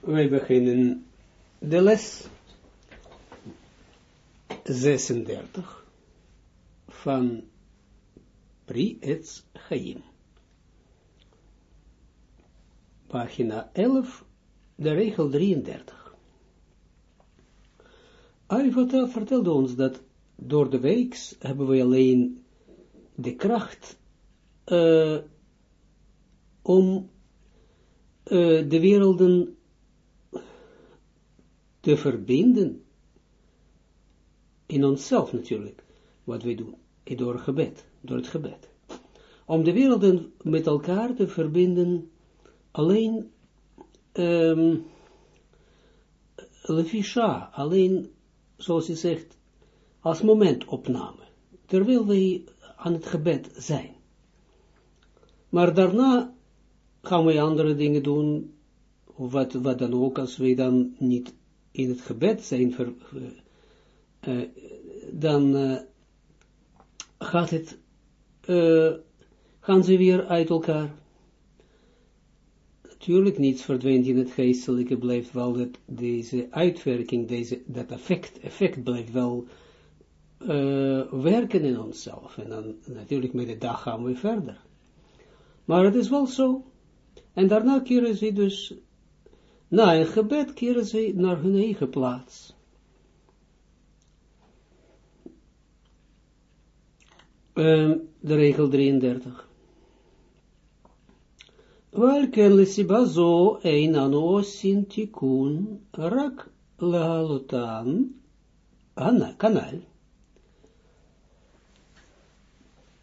wij beginnen de les 36 van Pri Etz Chaim. Pagina 11, de regel 33. Arifata vertelde ons dat door de weeks hebben we alleen de kracht uh, om uh, de werelden te verbinden, in onszelf natuurlijk, wat wij doen, door gebed, door het gebed. Om de werelden met elkaar te verbinden, alleen um, lefisha, alleen, zoals je zegt, als momentopname, terwijl wij aan het gebed zijn. Maar daarna gaan wij andere dingen doen, wat, wat dan ook, als wij dan niet in het gebed zijn, ver, uh, dan uh, gaat het, gaan ze weer uit elkaar. Natuurlijk niets verdwijnt in het geestelijke, blijft wel dat deze uitwerking, deze, dat effect, effect blijft wel werken in onszelf. En dan natuurlijk met de dag gaan we verder. Maar het is wel zo. En daarna keren ze dus na een gebed keren ze naar hun eigen plaats. Um, de regel 33. Welken lesiba zo een anosin tikun rak lahalotan kanal.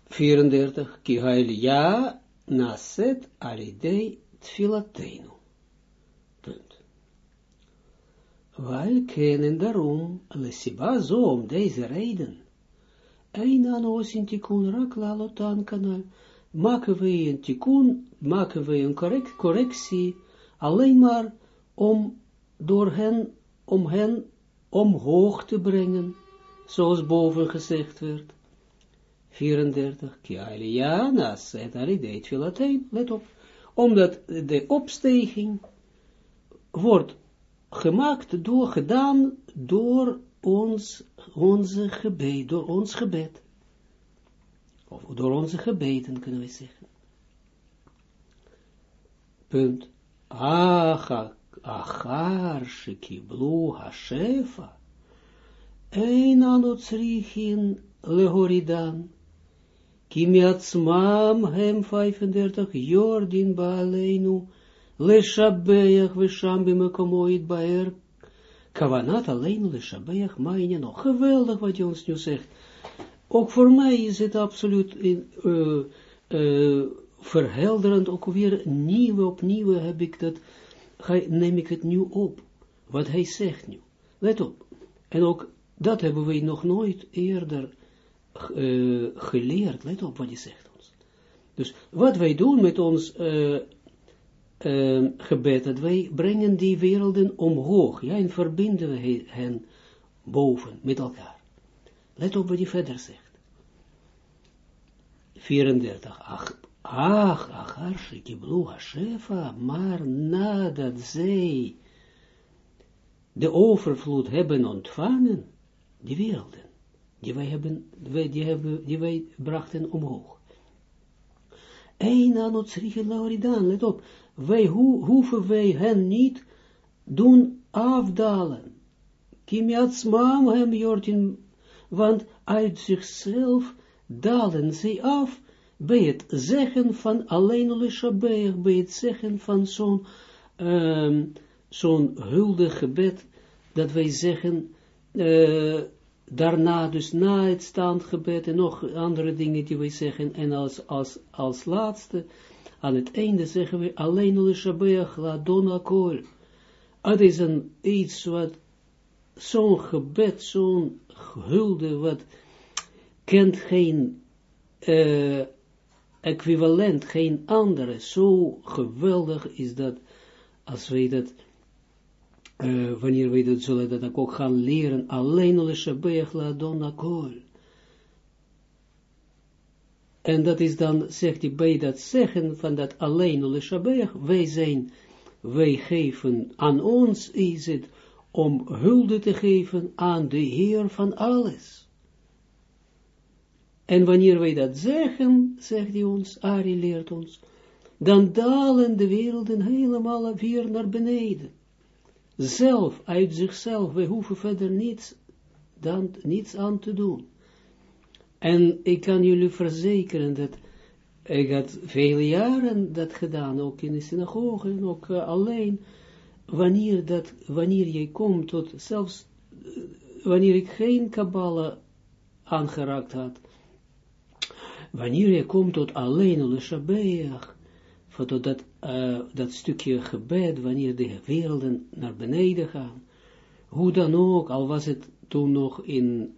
34. Kihail ja naset alidei tfilateinu. Wij kennen daarom, lesiba zo, om deze reden. Een aan ons in tikkun kanal. Maken we een tikkun, maken we een correct, correctie, alleen maar om door hen, om hen omhoog te brengen, zoals boven gezegd werd. 34, Kialia, naset alideit filatein, let op, omdat de opstijging wordt gemaakt door, gedaan door ons, onze gebed, door ons gebed. Of door onze gebeden, kunnen we zeggen. Punt. Achar shekiblu hashefa. Ein anotsrichin lehoridan. Hem 35 jordin baaleinu Leshabeach vesham bimekomoid baer. Kavanat alleen leshabeach, maar nog. Geweldig wat je ons nu zegt. Ook voor mij is het absoluut verhelderend, ook weer nieuw opnieuw heb ik dat, neem ik het nu op, wat hij zegt nu. Let op. En ook dat hebben we nog nooit eerder geleerd. Let op wat hij zegt ons. Dus wat wij doen met ons gebed, dat wij brengen die werelden omhoog, ja, en verbinden we hen boven, met elkaar. Let op wat hij verder zegt. 34, ach, ach, ach, arshe, kiblu hashefa, maar nadat zij de overvloed hebben ontvangen, die werelden, die wij hebben, die, hebben, die wij brachten omhoog. Aan het lauridan, let op, wij ho hoeven wij hen niet doen afdalen. Kimiatsmam hem jortin, want uit zichzelf dalen zij af bij het zeggen van alleen Lishabeer, bij het zeggen van zo'n um, zo'n huldig gebed, dat wij zeggen, uh, daarna, dus na het staand gebed en nog andere dingen die wij zeggen, en als, als, als laatste, aan het einde zeggen we, alleen le shabeach la dona kol. Het is een iets wat, zo'n gebed, zo'n hulde, wat kent geen uh, equivalent, geen andere. Zo geweldig is dat, als wij dat, uh, wanneer wij dat zullen dat ook gaan leren, alleen le shabeach la dona kol. En dat is dan, zegt hij, bij dat zeggen van dat alleen Ule Shabbat, wij zijn wij geven, aan ons is het om hulde te geven aan de Heer van alles. En wanneer wij dat zeggen, zegt hij ons, Ari leert ons, dan dalen de werelden helemaal weer naar beneden. Zelf, uit zichzelf, wij hoeven verder niets, dan, niets aan te doen. En ik kan jullie verzekeren dat ik had vele jaren dat gedaan, ook in de synagoge, ook uh, alleen, wanneer, dat, wanneer je komt tot, zelfs uh, wanneer ik geen Kabbalah aangeraakt had, wanneer je komt tot alleen al Shabbat, tot dat, uh, dat stukje gebed, wanneer de werelden naar beneden gaan, hoe dan ook, al was het toen nog in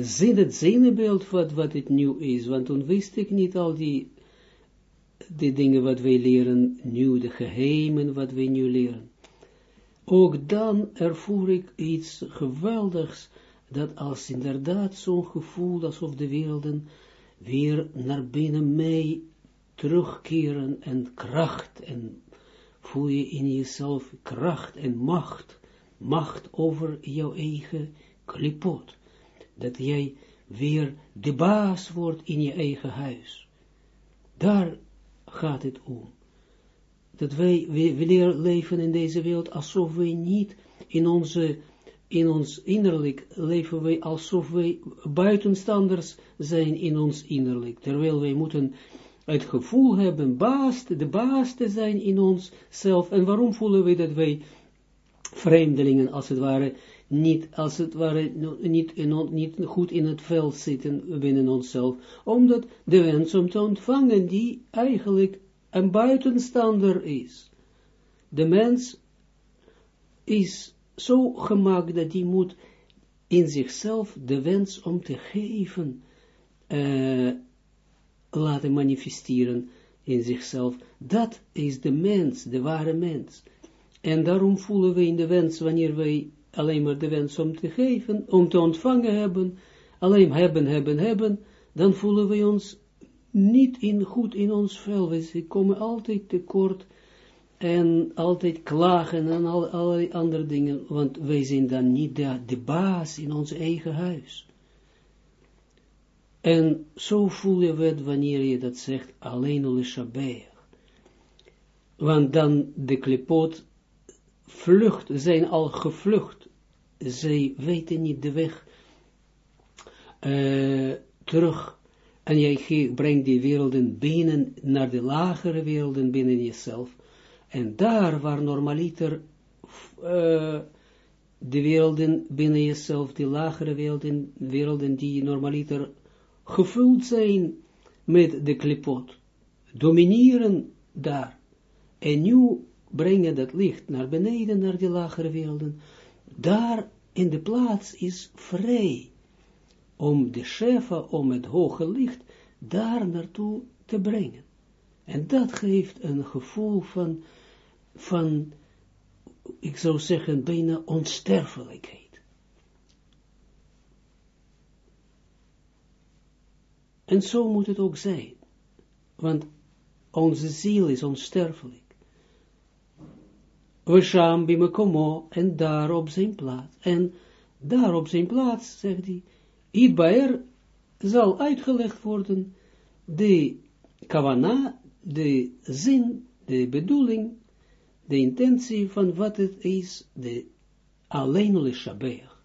zin, het zinnenbeeld wat, wat het nu is, want toen wist ik niet al die, die dingen wat wij leren nu, de geheimen wat wij nu leren. Ook dan ervoer ik iets geweldigs, dat als inderdaad zo'n gevoel, alsof de werelden weer naar binnen mij terugkeren en kracht, en voel je in jezelf kracht en macht, macht over jouw eigen klipot dat jij weer de baas wordt in je eigen huis. Daar gaat het om. Dat wij, we leven in deze wereld alsof wij niet in onze, in ons innerlijk leven wij alsof wij buitenstanders zijn in ons innerlijk. Terwijl wij moeten het gevoel hebben, baas, de baas te zijn in ons zelf. En waarom voelen wij dat wij vreemdelingen als het ware niet, als het ware, niet, niet goed in het veld zitten binnen onszelf, omdat de wens om te ontvangen, die eigenlijk een buitenstander is. De mens is zo gemaakt dat hij moet in zichzelf de wens om te geven uh, laten manifesteren in zichzelf. Dat is de mens, de ware mens. En daarom voelen we in de wens, wanneer wij alleen maar de wens om te geven, om te ontvangen hebben, alleen hebben, hebben, hebben, dan voelen we ons niet in, goed in ons vel. We komen altijd tekort en altijd klagen en al, allerlei andere dingen, want wij zijn dan niet de, de baas in ons eigen huis. En zo voel je het wanneer je dat zegt, alleen al Shabbat. Want dan de klepot vlucht, zijn al gevlucht. Zij weten niet de weg uh, terug. En jij brengt die werelden binnen, naar de lagere werelden binnen jezelf. En daar waar normaliter uh, de werelden binnen jezelf, die lagere werelden, werelden die normaliter gevuld zijn met de klipot, domineren daar. En nu brengen dat licht naar beneden, naar die lagere werelden, daar in de plaats is vrij, om de shefa, om het hoge licht, daar naartoe te brengen. En dat geeft een gevoel van, van ik zou zeggen, bijna onsterfelijkheid. En zo moet het ook zijn, want onze ziel is onsterfelijk. En daar op zijn plaats. En daar op zijn plaats, zegt hij, Idbaer zal uitgelegd worden, de kavana, de zin, de bedoeling, de intentie van wat het is, de alleen Shabbat.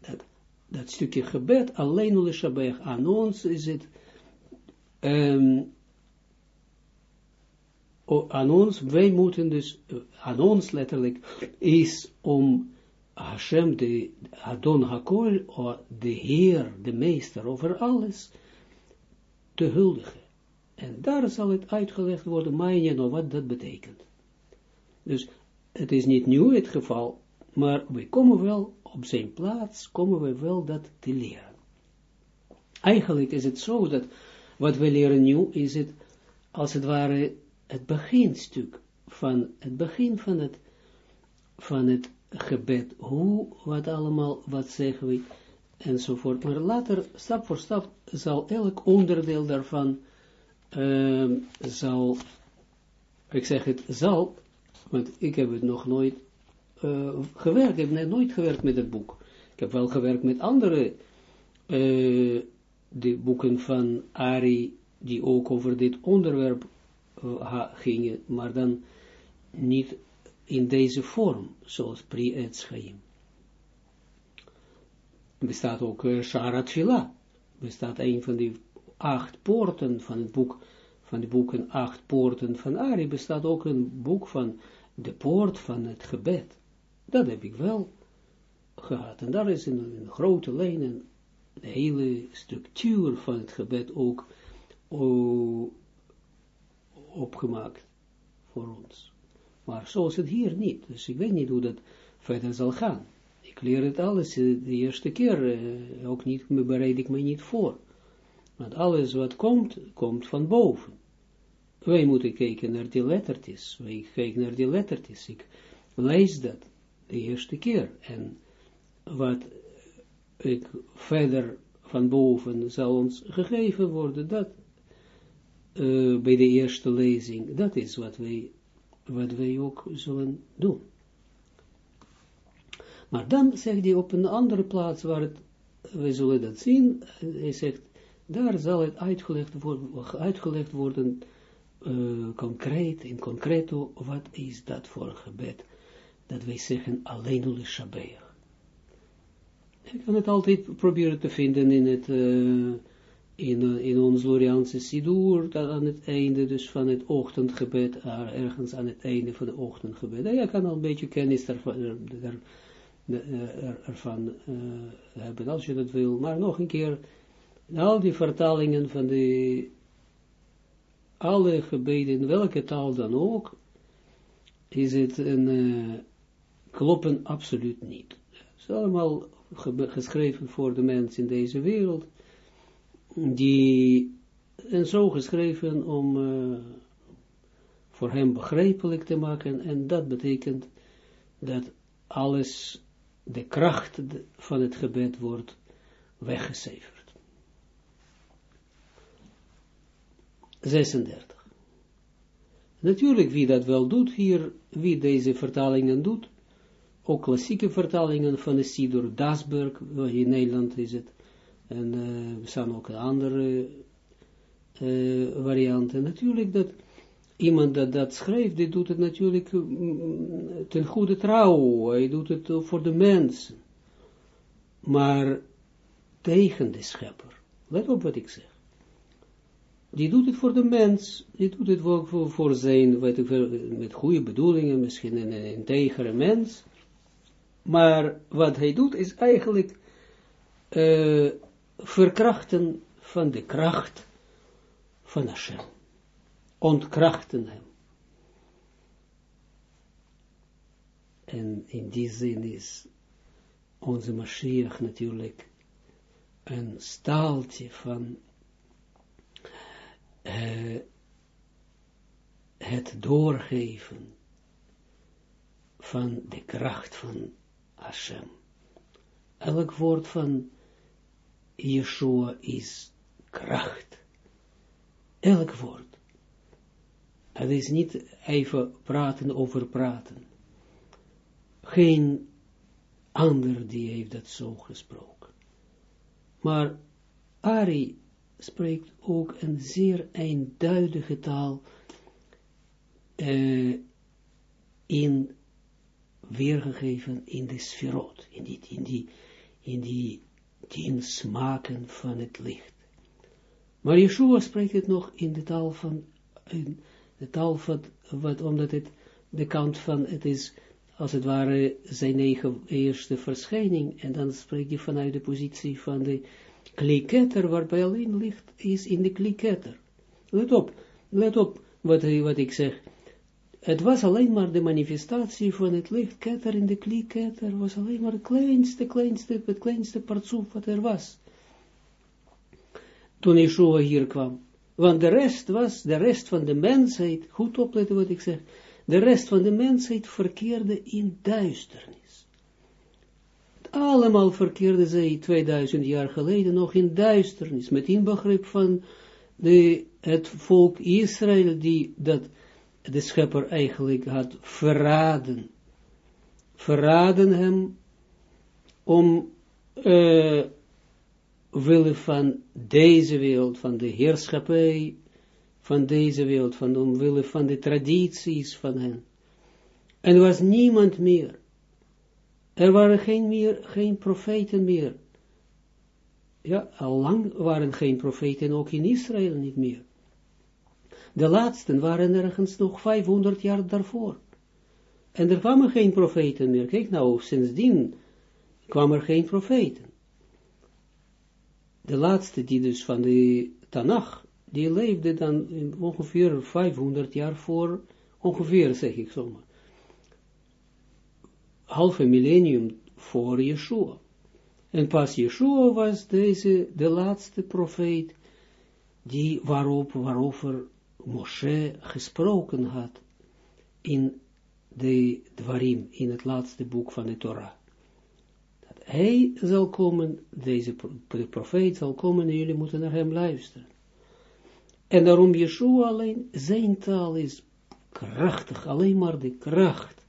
Dat, dat stukje gebed, alleen Shabbat, aan ons is het, um, aan ons, wij moeten dus, eh, aan ons letterlijk, is om Hashem, de Adon Hakol, de Heer, de Meester over alles, te huldigen. En daar zal het uitgelegd worden, maar je nog wat dat betekent. Dus het is niet nieuw het geval, maar we komen wel op zijn plaats, komen we wel dat te leren. Eigenlijk is het zo dat wat we leren nu, is het als het ware het beginstuk van het begin van het, van het gebed, hoe, wat allemaal, wat zeggen we, enzovoort. Maar later, stap voor stap, zal elk onderdeel daarvan, uh, zal ik zeg het zal, want ik heb het nog nooit uh, gewerkt, ik heb nooit gewerkt met het boek. Ik heb wel gewerkt met andere uh, de boeken van Ari, die ook over dit onderwerp gingen, maar dan niet in deze vorm, zoals Pri Etschaim. Er bestaat ook uh, Shara Tfila, bestaat een van die acht poorten van het boek, van de boeken acht poorten van Ari, bestaat ook een boek van de poort van het gebed. Dat heb ik wel gehad. En daar is in, een grote lijnen de hele structuur van het gebed ook opgemaakt voor ons. Maar zo is het hier niet. Dus ik weet niet hoe dat verder zal gaan. Ik leer het alles de eerste keer. Eh, ook niet, bereid ik me niet voor. Want alles wat komt, komt van boven. Wij moeten kijken naar die lettertjes. Wij kijken naar die lettertjes. Ik lees dat de eerste keer. En wat ik verder van boven zal ons gegeven worden, dat bij de eerste lezing, dat is wat wij, wat wij ook zullen doen. Maar dan zegt hij op een andere plaats waar het, wij zullen dat zien, hij zegt, daar zal het uitgelegd worden, worden uh, concreet, in concreto, wat is dat voor een gebed, dat wij zeggen, alleen shabeach. Ik kan het altijd proberen te vinden in het, uh, in, uh, in ons Loriaanse dat aan het einde dus van het ochtendgebed, ergens aan het einde van het ochtendgebed. En je kan al een beetje kennis ervan, er, er, ervan hebben, als je dat wil. Maar nog een keer, al die vertalingen van de, alle gebeden, in welke taal dan ook, is het een, kloppen absoluut niet. Het is allemaal geschreven voor de mensen in deze wereld, die, en zo geschreven om uh, voor hem begrijpelijk te maken, en dat betekent dat alles, de kracht van het gebed wordt weggecijferd. 36. Natuurlijk, wie dat wel doet hier, wie deze vertalingen doet, ook klassieke vertalingen van de Sidur Dasburg, in Nederland is het, en uh, er staan ook andere uh, varianten. Natuurlijk dat iemand dat dat schrijft, die doet het natuurlijk mm, ten goede trouw, hij doet het voor de mens, maar tegen de schepper. Let op wat ik zeg. Die doet het voor de mens, die doet het ook voor, voor zijn, weet ik, met goede bedoelingen, misschien een, een integere mens, maar wat hij doet is eigenlijk verkrachten van de kracht van Hashem. Ontkrachten hem. En in die zin is onze Mashiach natuurlijk een staaltje van uh, het doorgeven van de kracht van Hashem. Elk woord van Yeshua is kracht. Elk woord. Het is niet even praten over praten. Geen ander die heeft dat zo gesproken. Maar Ari spreekt ook een zeer eenduidige taal uh, in weergegeven in de sferot, in die, in die, in die tien smaken van het licht. Maar Yeshua spreekt het nog in de taal van, in de taal van, wat, omdat het de kant van, het is, als het ware, zijn eigen eerste verschijning, en dan spreekt hij vanuit de positie van de kliketter, waarbij alleen licht is in de kliketter. Let op, let op wat, wat ik zeg, het was alleen maar de manifestatie van het lichtketter in de klieketter, was alleen maar het kleinste, kleinste, het kleinste partsoef wat er was. Toen Yeshua hier kwam. Want de rest was, de rest van de mensheid, goed opletten wat ik zeg, de rest van de mensheid verkeerde in duisternis. Allemaal verkeerde zij 2000 jaar geleden nog in duisternis, met inbegrip van de, het volk Israël, die dat de schepper eigenlijk had verraden. Verraden hem om uh, willen van deze wereld, van de heerschappij van deze wereld, van omwille van de tradities van hen. En er was niemand meer. Er waren geen, meer, geen profeten meer. Ja, al lang waren geen profeten, ook in Israël niet meer. De laatsten waren ergens nog 500 jaar daarvoor. En er kwamen geen profeten meer. Kijk nou, sindsdien kwamen er geen profeten. De laatste die dus van de Tanach, die leefde dan ongeveer 500 jaar voor, ongeveer zeg ik zomaar, halve millennium voor Yeshua. En pas Yeshua was deze, de laatste profeet, die waarop, waarover Moshe gesproken had in de Dwarim, in het laatste boek van de Torah. Dat hij zal komen, deze de profeet zal komen en jullie moeten naar hem luisteren. En daarom Yeshua alleen, zijn taal is krachtig, alleen maar de kracht.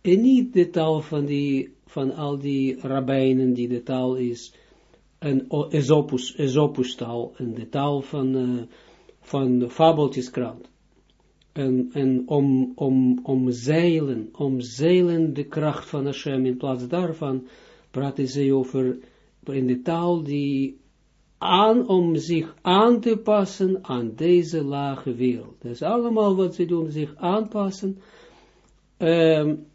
En niet de taal van, die, van al die rabbijnen die de taal is, een Esopus, Esopus taal, en de taal van... Uh, van fabeltjeskrant. En, en om, om, om zeilen, om zeilen de kracht van Hashem, in plaats daarvan praten ze over, in de taal die aan, om zich aan te passen aan deze lage wereld. Dat is allemaal wat ze doen, zich aanpassen, um,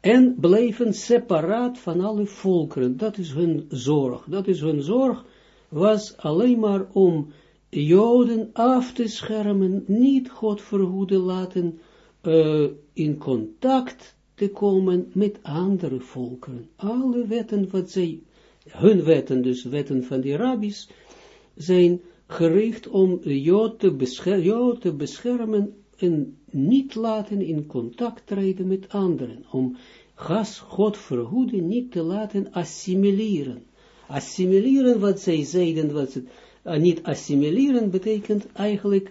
en blijven separaat van alle volkeren. Dat is hun zorg. Dat is hun zorg, was alleen maar om Joden af te schermen, niet God verhoeden laten uh, in contact te komen met andere volkeren. Alle wetten wat zij, hun wetten, dus wetten van die rabbis, zijn gericht om Jood te, Jood te beschermen en niet laten in contact treden met anderen, om gas God verhoeden niet te laten assimileren. Assimileren wat zij zeiden, wat ze niet assimileren, betekent eigenlijk,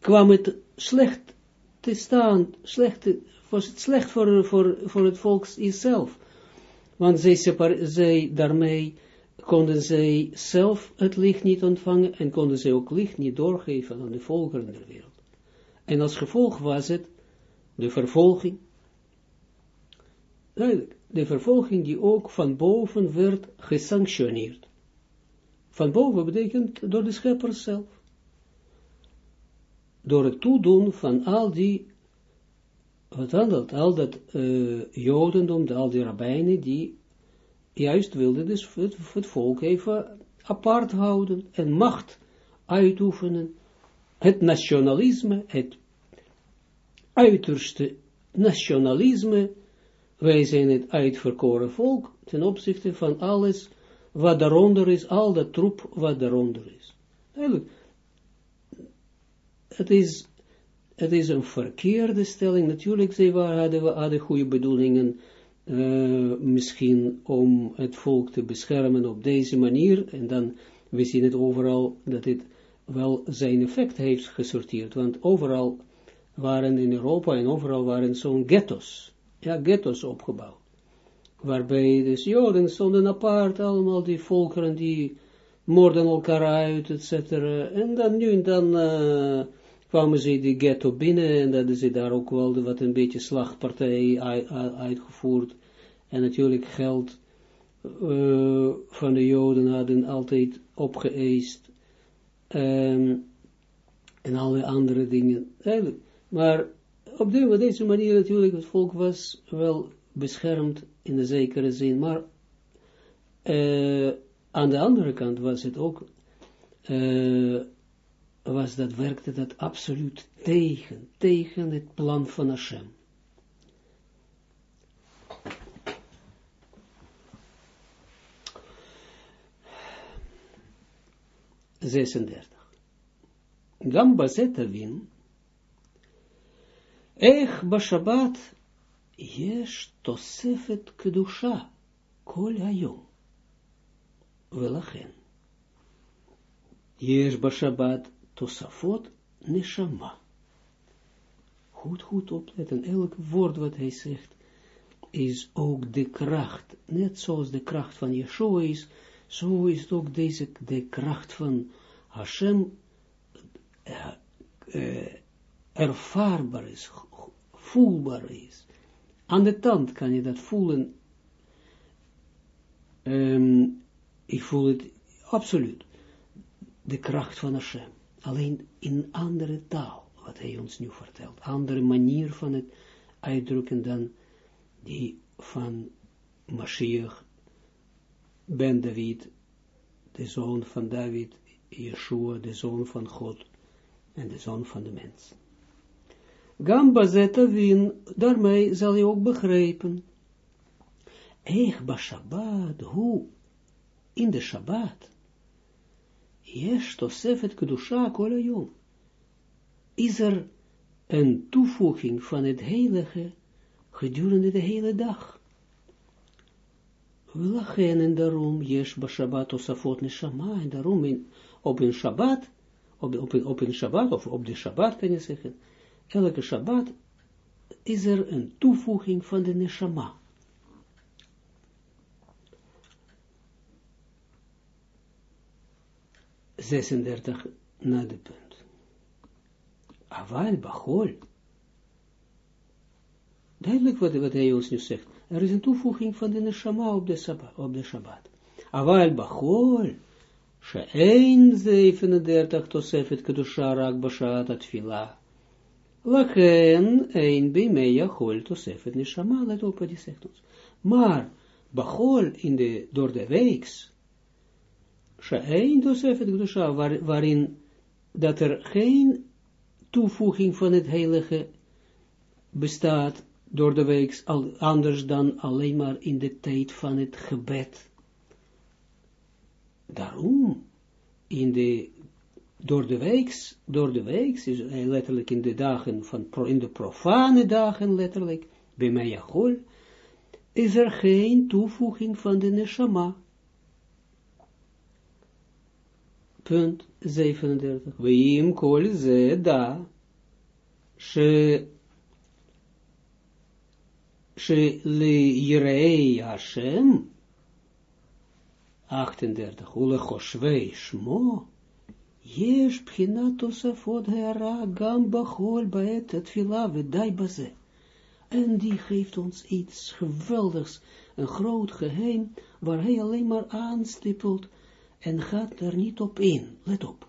kwam het slecht te staan, slecht, was het slecht voor, voor, voor het volk zelf. Want zij, zij daarmee konden zij zelf het licht niet ontvangen en konden zij ook licht niet doorgeven aan de volkeren der wereld. En als gevolg was het de vervolging, de vervolging die ook van boven werd gesanctioneerd. Van boven betekent door de schepper zelf. Door het toedoen van al die, wat handelt, al dat uh, jodendom, al die rabbijnen, die juist wilden dus het, het volk even apart houden en macht uitoefenen. Het nationalisme, het uiterste nationalisme, wij zijn het uitverkoren volk ten opzichte van alles wat daaronder is, al dat troep wat daaronder is. Het is, het is een verkeerde stelling, natuurlijk, ze hadden, hadden goede bedoelingen, uh, misschien om het volk te beschermen op deze manier, en dan, we zien het overal, dat dit wel zijn effect heeft gesorteerd, want overal waren in Europa en overal waren zo'n ghettos, ja, ghettos opgebouwd waarbij dus Joden stonden apart, allemaal die volkeren die moorden elkaar uit, etc. En dan nu en dan uh, kwamen ze die ghetto binnen en dat ze daar ook wel wat een beetje slachtpartij uitgevoerd. En natuurlijk geld uh, van de Joden hadden altijd opgeëist. Um, en alle andere dingen. Maar op deze manier natuurlijk, het volk was wel beschermd in de zekere zin, maar uh, aan de andere kant was het ook, uh, was dat, werkte dat absoluut tegen, tegen het plan van Hashem. Zesendertig. Gamba zetavin, Ech bashabat יש תוספת קדושה כל היום. ולכן, יש בשבת תוספות נשמה. goed, goed opletten. Elk woord wat hij zegt, is ook de kracht. Net zoals de kracht van Yeshua is, zo is het ook deze, de kracht van Hashem uh, uh, ervaarbaar is, voelbaar is. Aan de tand kan je dat voelen. Um, ik voel het absoluut. De kracht van Hashem. Alleen in andere taal, wat hij ons nu vertelt. Andere manier van het uitdrukken dan die van Mashiach, Ben David, de zoon van David, Yeshua, de zoon van God en de zoon van de mens. Gamba zeta win, daarmee zal je ook begrijpen. Eich ba Shabbat, in de Shabbat, Yesh tosefet kedusha kol yom. Is er een toevoeging van het heilige gedurende de hele dag. Lachen en daarom, Yesh ba Shabbat osafot neshama, en daarom in, op een Shabbat, op, op, op een Shabbat, of op de Shabbat kan je zeggen, elke Shabbat is er een toevoeging van de neshama. 36 na de punt. Aval Bachol. Duidelijk wat, wat hij ons nu zegt. Er is een toevoeging van de neshama op de, Shabbat. Op de Shabbat. Aval Bachol. She'ein 37 tosefet kedusha rak bashat atfila. Lachen ein bimeja hol tosefet neshama. Let op hij zegt ons. Maar Bachol in de, door de weeks She'ein Tosefet Gdusha, waar, waarin dat er geen toevoeging van het heilige bestaat door de week, anders dan alleen maar in de tijd van het gebed. Daarom, in de, door de weeks, door de weeks, is letterlijk in de dagen van, in de profane dagen letterlijk, bij mij is er geen toevoeging van de neshama. punt 37. Weim kol ze da, she, she li yirei Hashem, 38. Ule choshvei shmo, יש בחינת תוספות הערה גם בחול בעת התפילה ודאי בזה. En die geeft ons iets geweldigs, een groot geheim, waar hij alleen maar aanstippelt en gaat er niet op in. Let op.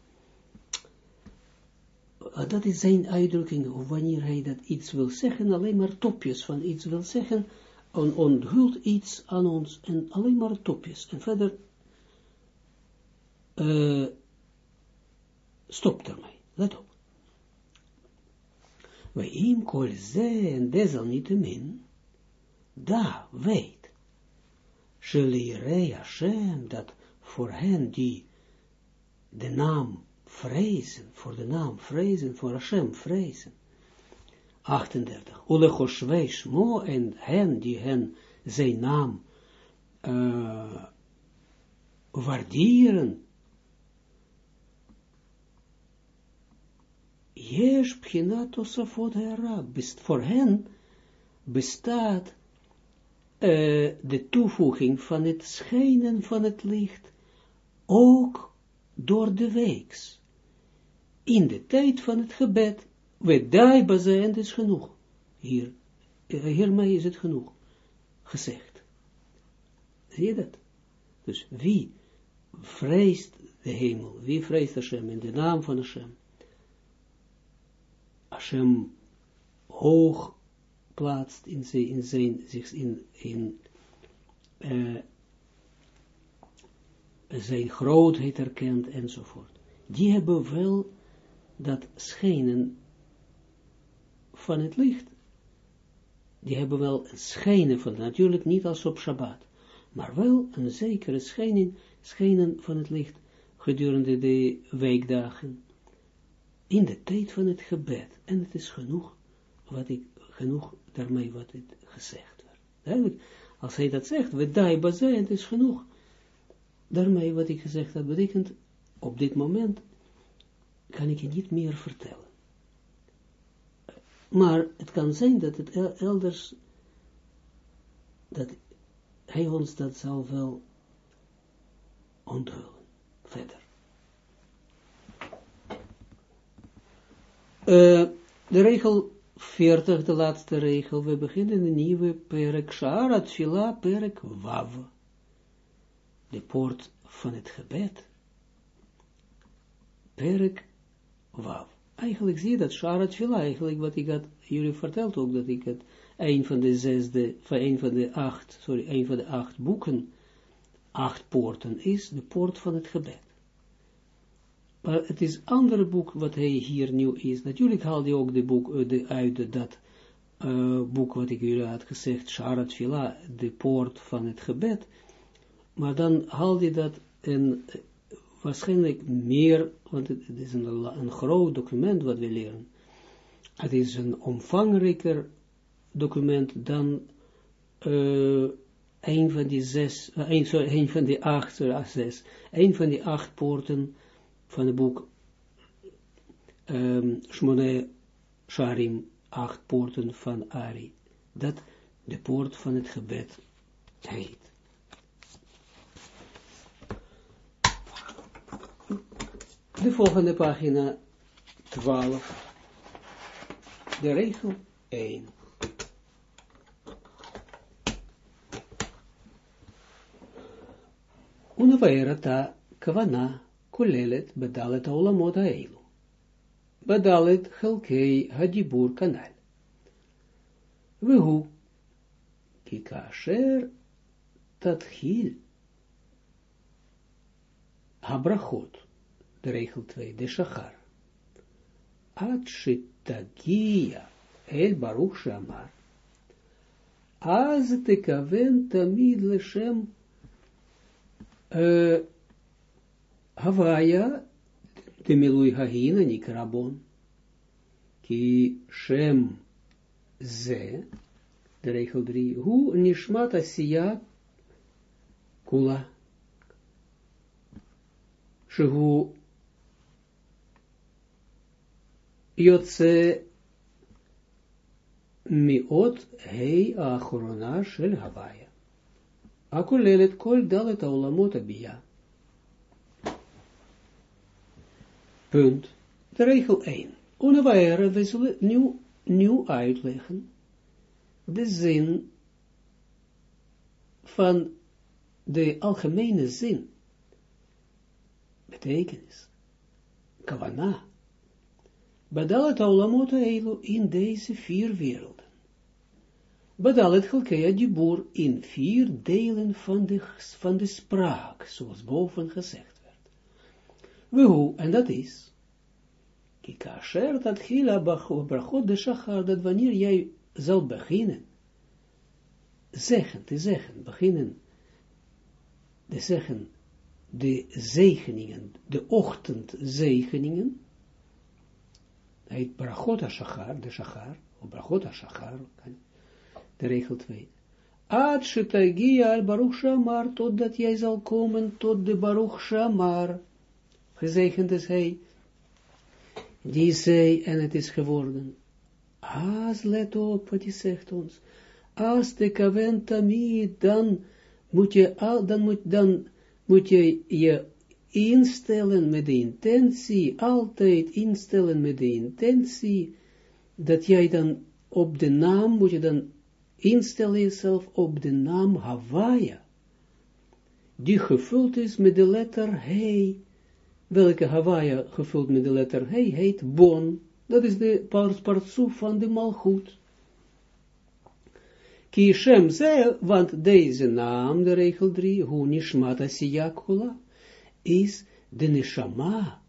Dat is zijn uitdrukking, wanneer hij dat iets wil zeggen, alleen maar topjes van iets wil zeggen, en onthult iets aan ons, en alleen maar topjes. En verder uh, stop ermee. Let op. Wij hem kol ze en desalniettemin, da weet, Shelirei Hashem, dat voor hen die de naam vrezen, voor de naam vrezen, voor Hashem vrezen. 38. Ulechoshvei Shmo en hen die hen zijn naam uh, waarderen. Yesh pchinat osafot best Voor hen bestaat uh, de toevoeging van het schijnen van het licht ook door de weeks. In de tijd van het gebed, we die bazijn is genoeg. Hier, eh, hiermee is het genoeg gezegd. Zie je dat? Dus wie vreest de hemel, wie vreest Hashem in de naam van Hashem? Hashem hoog plaatst in zijn, in zijn, in, in uh, zijn grootheid erkent enzovoort. Die hebben wel dat schijnen van het licht. Die hebben wel een schijnen van, natuurlijk niet als op Shabbat, maar wel een zekere schijnen, schijnen van het licht gedurende de weekdagen, in de tijd van het gebed. En het is genoeg, wat ik, genoeg daarmee wat het gezegd werd. Duidelijk, als hij dat zegt, we die bazij, het is genoeg daarmee wat ik gezegd heb, betekent, op dit moment kan ik je niet meer vertellen. Maar het kan zijn dat het elders, dat hij ons dat zal wel onthullen. Verder. Uh, de regel 40, de laatste regel, we beginnen een nieuwe perek, Shara Tfila perek Wav. De poort van het gebed. Perek Wav. Eigenlijk zie je dat Shara Tfila, eigenlijk wat ik had jullie verteld ook, dat ik het een van de zesde, van een van de acht, sorry, een van de acht boeken, acht poorten is, de poort van het gebed. Maar het is een ander boek wat hij hier nu is. Natuurlijk haal hij ook de boek uh, de, uit dat uh, boek wat ik jullie had gezegd, Sharat Vila, de poort van het gebed. Maar dan haal hij dat en uh, waarschijnlijk meer, want het, is een, een groot document wat we leren. Het is een omvangrijker document dan een van die zes, een, een van die acht, zes, een van die acht poorten van het boek um, Shmone Sharim, acht poorten van Ari, dat de poort van het gebed heet. De volgende pagina 12, de regel 1. Unavairata kavana כוללת בדלת העולמות האלו. בדלת חלקי הדיבור כנ"ל. והוא, כי כאשר תתחיל הברכות, דרגל תווי דשחר, עד שתגיע אל ברוך שאמר, אז תכוון תמיד לשם uh, Havaya, de milui hagina nikrabon, ki shem ze, de regel 3, hu nishmat asiya kula, shehu yotze miot hei achorona shel Havaya. הכוללת כל דלת העולמות הביאה. Punt. De regel 1. Unawaere, we zullen nu, uitleggen de zin van de algemene zin. Betekenis. Kavana. Badalet aulamot eilu in deze vier werelden. Badalet chalkea dibur in vier delen de, van de spraak, zoals boven gezegd. Wehu, en dat is, Kikasher dat hila brachot de shachar, dat wanneer jij zal beginnen, zeggen, te zeggen, beginnen, te zeggen, de zegeningen, de ochtendzegeningen, heet brachot shachar, de shachar, of brachot shachar, de regel 2. Ad shetagia al baruch shamar, totdat jij zal komen tot de baruch shamar, gezegend is hij, die zei, en het is geworden. Als, let op wat hij zegt ons, als de kaventamid, dan moet je, al, dan moet, dan moet je je instellen met de intentie, altijd instellen met de intentie, dat jij dan op de naam, moet je dan instellen jezelf op de naam Hawaii, die gevuld is met de letter He, welke Hawaii gevuld met de letter He heet Bon. Dat is de partsoef van de malgoed. Ki Shem ze, want deze naam, de regel 3, hu nishmat asiyakula, is de neshama.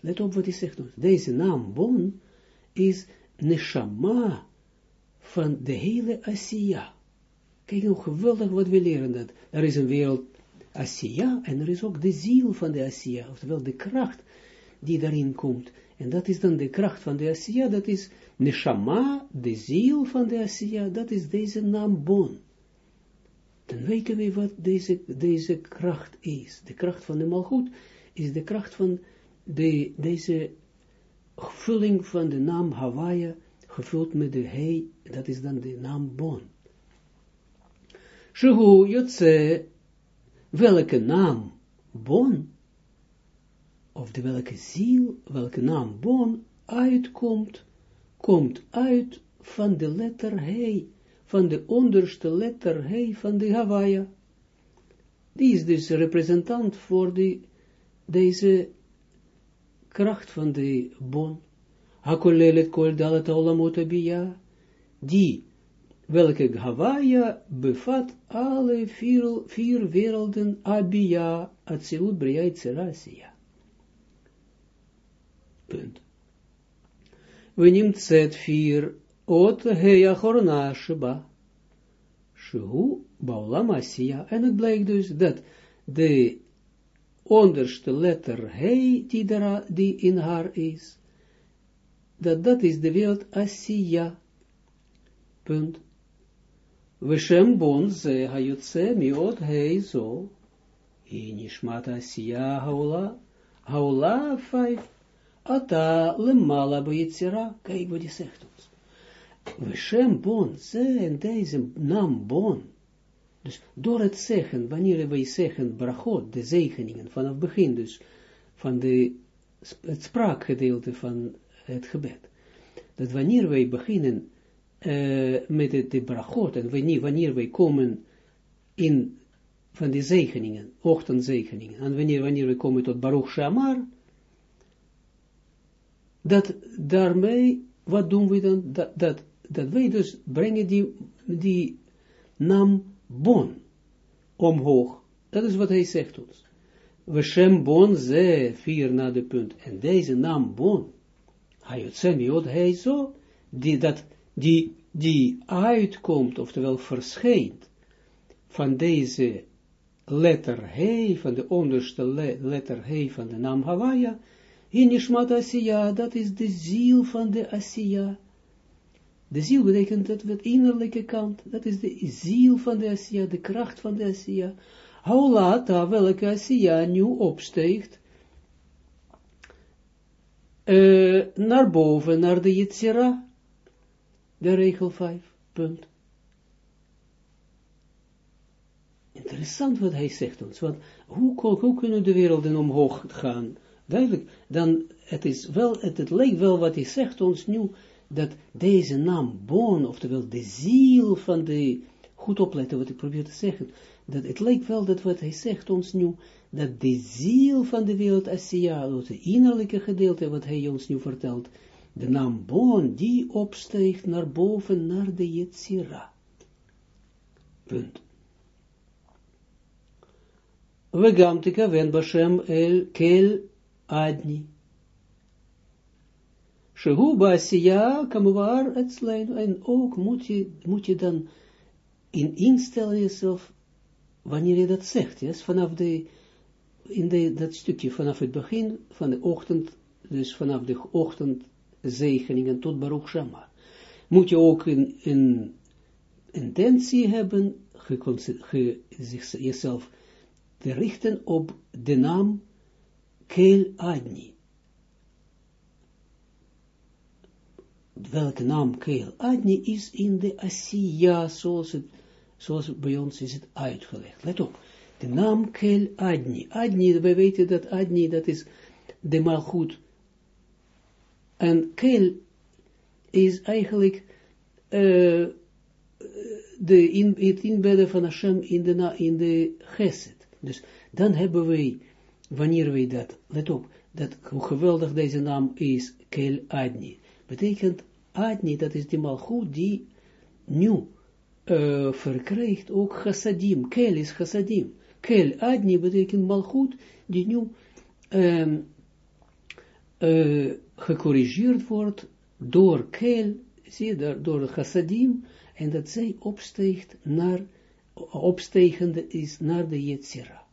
Let op wat hij zegt. Deze naam Bon is neshama van de hele Asiya. Kijk hoe geweldig wat we leren dat. Er is een wereld Asiya, en er is ook de ziel van de Asiya, oftewel de kracht die daarin komt. En dat is dan de kracht van de Asiya, dat is Neshama, de ziel van de Asiya, dat is deze naam Bon. Dan weten we wat deze, deze kracht is. De kracht van de Malchut is de kracht van de, deze vulling van de naam Hawaii, gevuld met de he, dat is dan de naam bon. Shehu Jotze, welke naam bon, of de welke ziel, welke naam bon, uitkomt, komt uit van de letter he, van de onderste letter he van de Hawaii. Die is dus representant voor die, deze kracht van de bon. Hakolelet kol dalet olamot abia, die, welke Hawaii bevat alle vier, vier werelden abia, atzilut bria Zerasia. Punt. We neemt zet vier, ot heja chorna sheba. Shehu Baulam Asiya. En het blijkt dus dat de onderste letter He, die, die in haar is, dat dat is de wereld Asiya. Punt. Veshem bon ze hayotse miot hei zo. Inishmat Asiya haula. Haula vijf. Ata lemala beyitzira. Kijk wat hij zegt ons. Veshem bon ze en deze naam bon dus door het zeggen, wanneer wij zeggen brachot, de zegeningen, vanaf begin dus, van de, het spraakgedeelte van het gebed, dat wanneer wij beginnen uh, met de brachot, en wanneer, wanneer wij komen in, van de zegeningen, ochtendzegeningen, en wanneer, wanneer wij komen tot Baruch Shamar, dat daarmee, wat doen we dan? Dat, dat, dat wij dus brengen die, die naam bon, omhoog. Dat is wat hij zegt ons. We shem bon ze, vier na de punt. En deze naam bon, hayot hij zo, die, dat, die, die uitkomt, oftewel verschijnt, van deze letter he, van de onderste letter he van de naam Hawaii, in Nishmat Asiya, dat is de ziel van de Asiya. De ziel betekent dat het innerlijke kant, dat is de ziel van de Asiya, de kracht van de Asiya. Haulata, welke Asiya nu opsteegt, uh, naar boven, naar de Yitzira, de regel 5, punt. Interessant wat hij zegt ons, want hoe, hoe kunnen de werelden omhoog gaan? Duidelijk, dan, het is wel, het, lijkt wel wat hij zegt ons nu, dat deze naam Bon, oftewel de ziel van de, goed opletten wat ik probeer te zeggen, dat het lijkt wel dat wat hij zegt ons nu, dat de ziel van de wereld Asiya, het innerlijke gedeelte wat hij ons nu vertelt, de naam die opsteegt naar boven, naar de Yetzira. Punt. We gaan te wen Bashem el kel adni. Shehu Basia, Kamuar, Etzlein, en ook moet je, moet je dan in instellen jezelf, wanneer je dat zegt, yes, vanaf de, in de, dat stukje, vanaf het begin van de ochtend, dus vanaf de ochtendzegeningen tot Baruch Shama, moet je ook een, intentie hebben, ge, zich, jezelf te richten op de naam Kel Adni. welke naam Keel Adni is in de Asiya, zoals, zoals bij ons is het uitgelegd. Let op, de naam Keel Adni. Adni, wij weten dat Adni, dat is de malgoed. En Keel is eigenlijk uh, de in, het inbedden van Hashem in de, in de Geset. Dus dan hebben wij, wanneer wij dat, let op, dat hoe geweldig deze naam is, Kel Adni betekent Adni, dat is die malchut die nu uh, verkrijgt ook chassadim. Kel is chassadim. Kel Adni betekent malchut die nu um, uh, gecorrigeerd wordt door Kel, zie je, door chassadim, en dat zij opsteegt naar, opstegende is naar de Yetzira.